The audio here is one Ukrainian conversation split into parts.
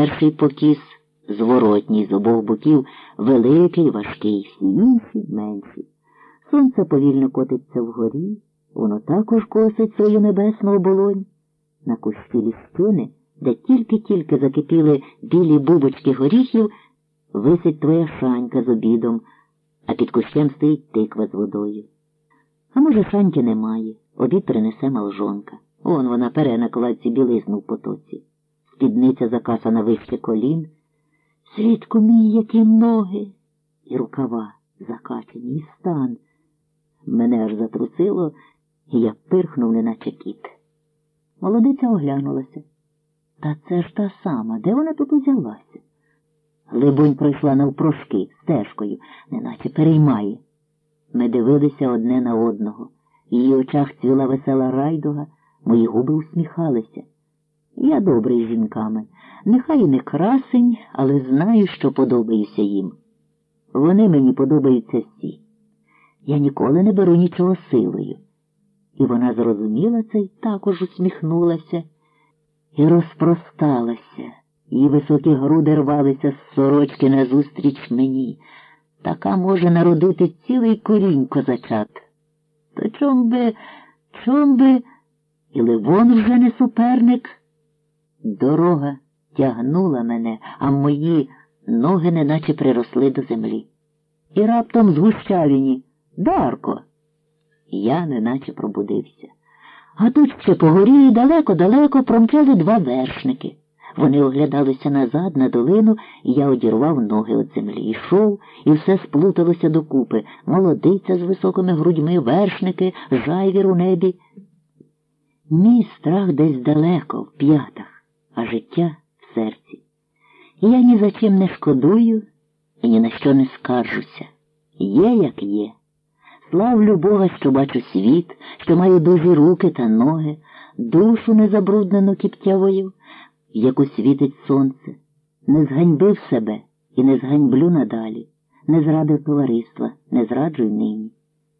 перший покіс зворотній з обох боків, великий, важкий, всі інші менші. Сонце повільно котиться вгорі, воно також косить свою небесну оболонь. На кущі лістини, де тільки-тільки закипіли білі бубочки горіхів, висить твоя шанька з обідом, а під кущем стоїть тиква з водою. А може, шаньки немає, обід принесе малжонка. Он вона пере на кладці білизну в потоці. Спідниця закасана вище колін. Свідку мій, які ноги, і рукава закачені, і стан. Мене аж затрусило, і я пирхнув, неначе кіт. Молодиця оглянулася. Та це ж та сама, де вона тут узялася? Либонь пройшла навпрошки стежкою, неначе переймає. Ми дивилися одне на одного. В її очах цвіла весела райдуга, мої губи усміхалися. Я добрий з жінками. Нехай і не красень, але знаю, що подобаюся їм. Вони мені подобаються всі. Я ніколи не беру нічого силою. І вона зрозуміла це і також усміхнулася і розпросталася. Її високі груди рвалися з сорочки назустріч мені. Така може народити цілий корінь козачат. То чом би, чом би, і Ливон вже не суперник. Дорога тягнула мене, а мої ноги неначе приросли до землі. І раптом згущавіні Дарко. Я неначе пробудився. А тут ще по горі далеко-далеко промчали два вершники. Вони оглядалися назад на долину, і я одірвав ноги від землі. Йшов, і все сплуталося докупи. Молодиця з високими грудьми, вершники, жайвір у небі. Мій страх десь далеко, в п'ятах, а життя в серці. Я ні за чим не шкодую і ні на що не скаржуся. Є, як є. Славлю Бога, що бачу світ, що маю дужі руки та ноги, душу незабруднену кіптявою, в яку світить сонце, не зганьбив себе і не зганьблю надалі, не зрадив товариства, не зраджуй нині.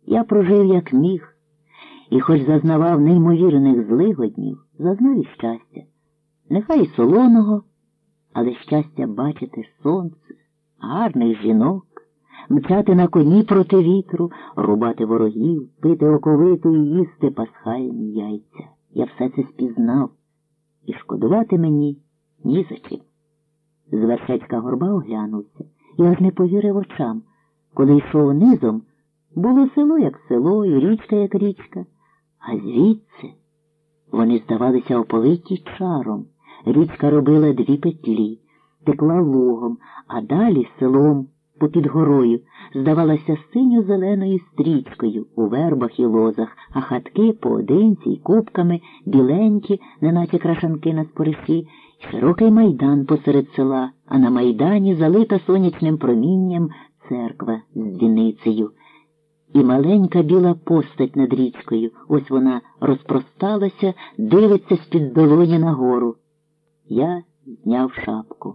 Я прожив, як міг, і хоч зазнавав неймовірних злигоднів, зазнав і щастя. Нехай і солоного, але щастя бачити сонце, гарних жінок мчати на коні проти вітру, рубати ворогів, пити оковиту і їсти пасхальні яйця. Я все це спізнав, і шкодувати мені ні за чим. З вершецька горба оглянувся і аж не повірив очам. Коли йшов низом, було село, як село, і річка, як річка, а звідси вони здавалися оповиті чаром. Річка робила дві петлі, текла лугом, а далі селом попід горою, здавалася синьо-зеленою стрічкою у вербах і лозах, а хатки поодинці й кубками, біленькі, неначе крашанки на спориші, широкий майдан посеред села, а на майдані залита сонячним промінням церква з дзвіницею. І маленька біла постать над річкою, ось вона розпросталася, дивиться з-під долоні нагору. Я зняв шапку.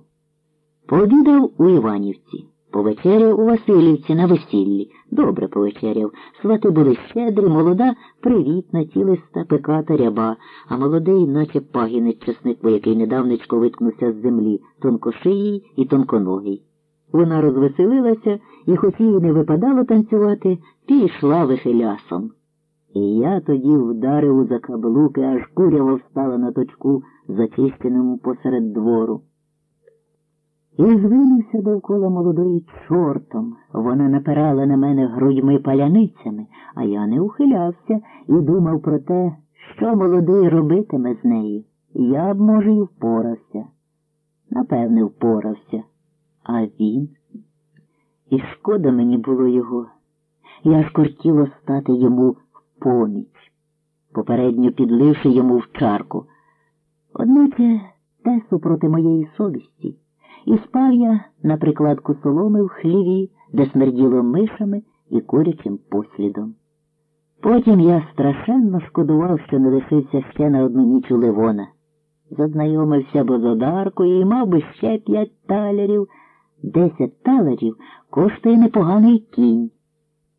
Пообідав у Іванівці. Повечеряв у Васильівці на весіллі. Добре повечеряв. Свати були щедрі, молода, привітна, тілиста, пеката ряба, а молодий, наче пагінець чеснику, який недавнечко виткнувся з землі, тонкошиїй і тонконогий. Вона розвеселилася і, хоч їй не випадало танцювати, пішла вихилясом. І я тоді вдарив у закаблуки, аж курява встала на точку, зачищеному посеред двору. І звинувся довкола молодої чортом. Вона напирала на мене грудьми паляницями, а я не ухилявся і думав про те, що молодий робитиме з нею. Я б, може, і впорався. Напевне, впорався. А він. І шкода мені було його. Я ж кортіло стати йому поміч, попередньо підливши йому в чарку. Одначе те супроти моєї совісті. І спав я на прикладку соломи в хліві, де смерділо мишами і курячим послідом. Потім я страшенно шкодував, що не лишився ще на одну ніч у Ливона. Зазнайомився бозодаркою і мав би ще п'ять талерів. Десять талерів коштує непоганий кінь.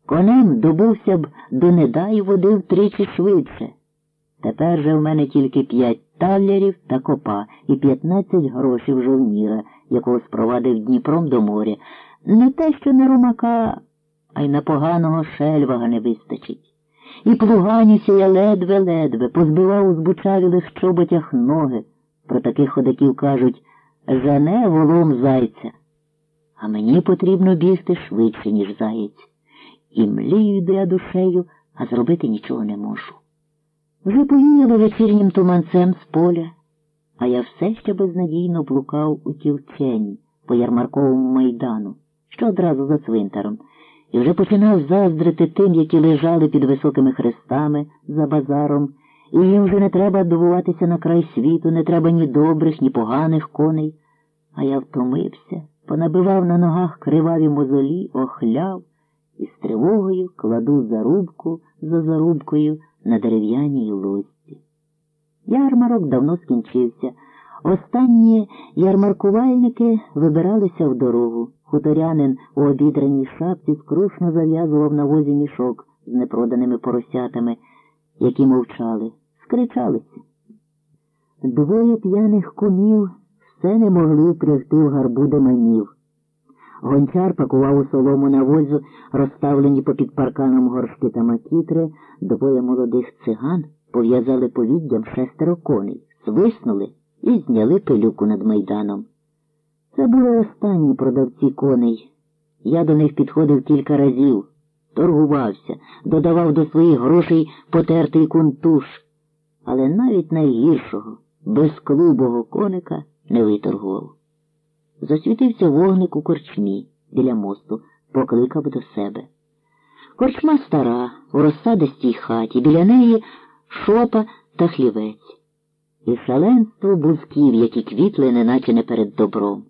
Конем добувся б до недай води втричі швидше. Тепер же в мене тільки п'ять талерів та копа і п'ятнадцять грошів жовніра, якого спровадив Дніпром до моря. Не те, що на румака, а й на поганого шельвага не вистачить. І плуганюся я ледве-ледве, позбивав у збучавілих чоботях ноги. Про таких ходаків кажуть жене волом зайця. А мені потрібно бігти швидше, ніж заєць. І млію я душею, а зробити нічого не можу. Вже повіяло вечірнім туманцем з поля, а я все ще безнадійно блукав у тілчені по ярмарковому майдану, що одразу за цвинтаром, і вже починав заздрити тим, які лежали під високими хрестами за базаром, і їм вже не треба добуватися на край світу, не треба ні добрих, ні поганих коней. А я втомився, понабивав на ногах криваві мозолі, охляв і з тривогою кладу зарубку за зарубкою на дерев'яній лості. Ярмарок давно скінчився. Останні ярмаркувальники вибиралися в дорогу. Хуторянин у обідраній шапці скрушно зав'язував на возі мішок з непроданими поросятами, які мовчали, скричалися. Двоє п'яних кумів все не могли впрягти в гарбу деманів. Гончар пакував у солому на возу, розставлені попід парканом горшки та макітри, двоє молодих циган пов'язали повіддям шестеро коней, свиснули і зняли пилюку над майданом. Це були останні продавці коней. Я до них підходив кілька разів, торгувався, додавав до своїх грошей потертий кунтуш, але навіть найгіршого, безклубого коника не виторгував. Засвітився вогник у корчмі біля мосту, покликав до себе. Корчма стара, у розсадистій хаті, біля неї шопа та хлівець. І шаленство бузків, які квітли, неначе не перед добром.